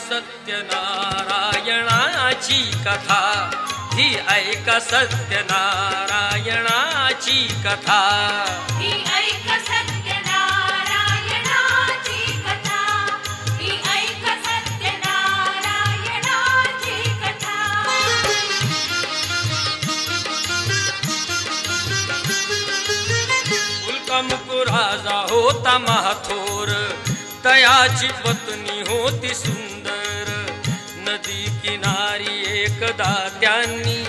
सत्यनारायणाची कथा. ही ऐका सत्यनारायणाची कथा. ही ऐक सत्यनारायणाची कथा. ही ऐक सत्यनारायणाची कथा. उल्कामुकू राजा होता महाथोर. तयाची पत्नी होती सुंदर नदी किनारी एकदा त्यांनी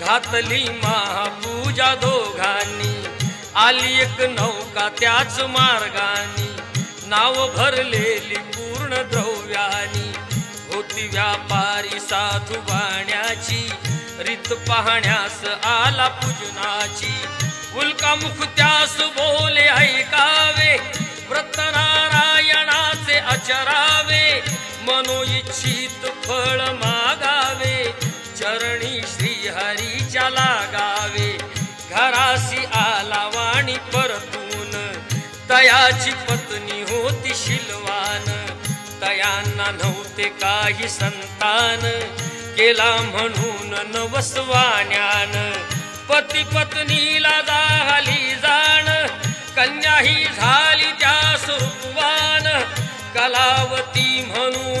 घातली महापूजा दोघांनी. आली एक नौका त्याच मार्गानी. नाव भरलेली पूर्ण द्रव्यानी. होती व्यापारी साधू वाण्याची. रीत पाहण्यास आला पूजनाची. उल्कामुख त्यास बोले ऐकावे. व्रत नारायणाचे अचरावे मनोइच्छित फळ मागावे चरणी श्रीहरीच्या लागावे. घरासी आला वाणी परतून तयाची पत्नी होती शिलवान. तयांना नव्हते काही संतान केला म्हणून नवसवान्यान. पती पत्नीला झाली जाण कन्या ही झाली त्या सुरुवान कलावती म्हणून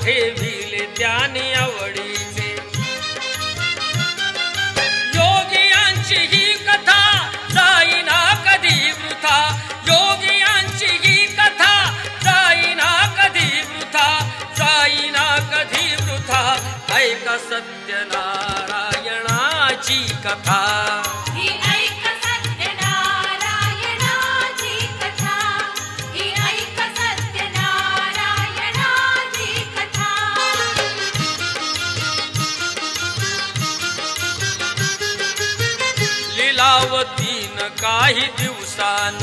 ठेविले त्याने आवडीचे योगियांची ही कथा जाईना कधी वृथा. योगियांची ही कथा जाईना कधी वृथा. जाईना कधी वृथा. ऐका सत्यनारायणाची कथा. लीलावतीन काही दिवसान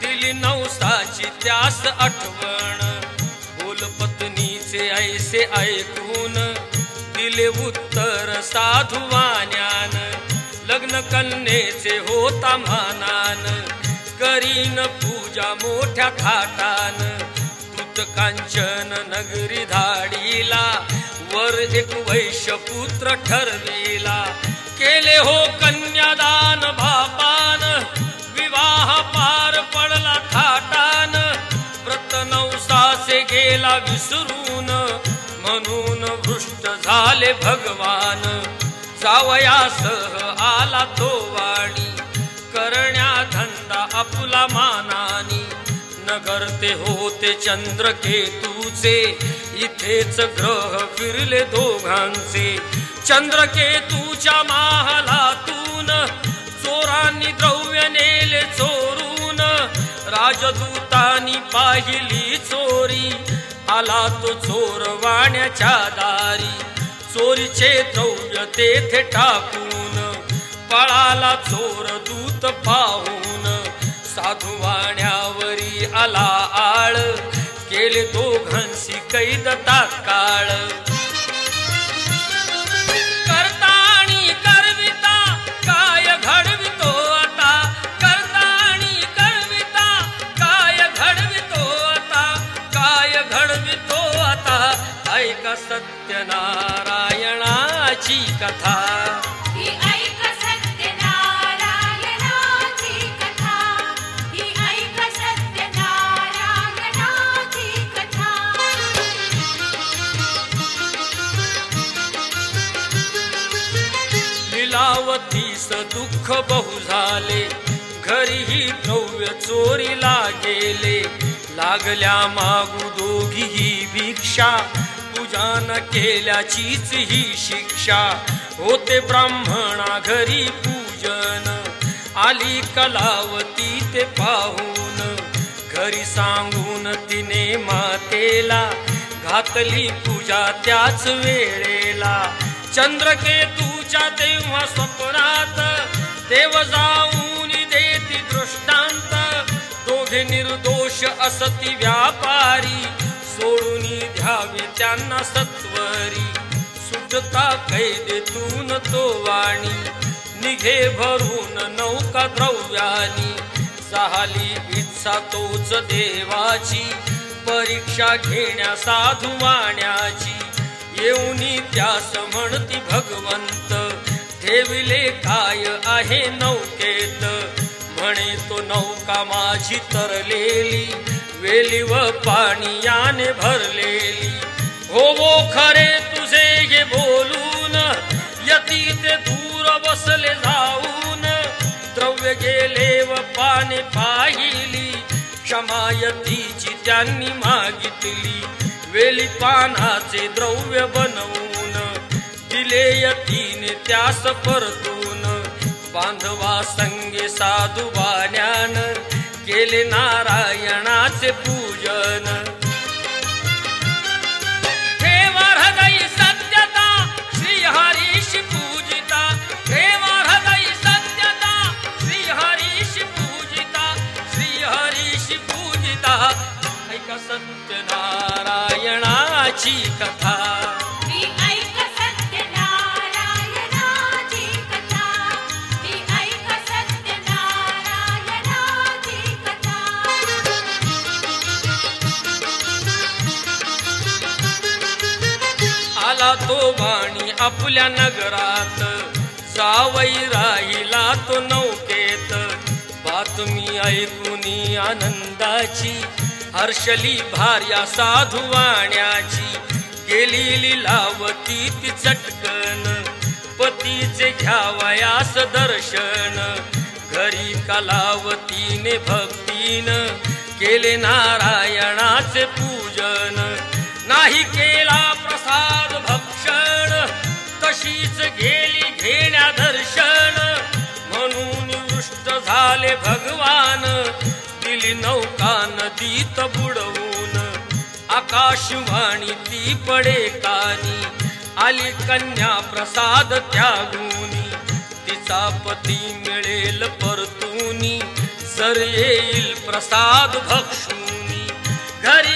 दिली नवसाची त्यास आठवण. बोल पत्नीचे ऐसे ऐकून दिले उत्तर साधुवान्यान लग्न कन्येचे होता मानान. करीन पूजा मोठ्या थाटान. दूत कांचन नगरी धाडीला. वर एक वैश्य पुत्र ठरविला. केले हो कन्यादान बापान विवाह पार पडला थाटान. व्रत नवसासे गेला विसरून. म्हणून भृष्ट झाले भगवान. जावयासह आला तो वाणी. करण्या धंदा आपुला मानानी. नगर ते होते चंद्रकेतूचे. इथेच ग्रह फिरले दोघांचे. चंद्रकेतूच्या महालातून चोरांनी द्रव्य नेले चोरून राजदूतांनी पाहिली चोरी आला तो चोर वाण्याच्या दारी चोरीचे द्रव्य तेथे टाकून पळाला चोर दूत पाहून साधू वाण्यावरी आला आळ केले दोघांशी कैद तात्काळ. ऐका सत्यनारायणाची कथा. लीलावतीस दुःख बहु झाले. घरीही द्रव्य चोरीला गेले. लागल्या मागू दोघीही भिक्षा. पूजा न केल्याचीच ही शिक्षा होते ब्राह्मणा घरी पूजन. आली कलावती ते पाहून घरी सांगून तिने मातेला घातली पूजा त्याच वेळेला. चंद्रकेतूच्या तेव्हा स्वप्नात देव जाऊन देती दृष्टांत. दोघे निर्दोष असती व्यापारी सोडून घ्यावी त्यांना सत्वरी. सुटता कैदेतून तो वाणी. निघे भरून नौका द्रव्यानी. झाली इच्छा तोच देवाची. परीक्षा घेण्या साधू वाण्याची. येऊनी त्यास म्हणती भगवंत. ठेविले काय आहे नौकेत? म्हणे तो नौका माझी तरलेली. वेली व पाणीयाने भरलेली. हो वो खरे तुझे हे बोलून यती ते दूर बसले जाऊन. द्रव्य गेले व पाने पाहिली क्षमायतीची त्यांनी मागितली. वेली पानाचे द्रव्य बनवून दिले यतीने त्यास परतून. बांधवा संगे साधू बाण्यान केले नारायणाचे पूजन. ठेवा हृदय सत्यता श्री हरीश पूजिता. ठेवा हृदय सत्यता श्री हरीश पूजिता. श्री हरीश पूजिता. ऐका सत्यनारायणाची कथा. आपल्या नगरात. जावई राहिला तो नौकेत. बातमी ऐकूनी आनंदाची हर्षली भार्या साधू वाण्याची गेली लिलावती ती चटकन पतीचे घ्यावयास दर्शन. घरी कलावतीने भक्तीन केले नारायणाचे पूजन. नाही केला प्रसाद तशीच गेली घेण्या दर्शन. म्हणून वृष्ट झाले भगवान. दिली नौका नदीत बुडवून. आकाशवाणी ती पडे कानी. आली कन्या प्रसाद त्यागुनी. तिचा पती मिळेल परतुनी. सर येईल प्रसाद भक्षुनी. घरी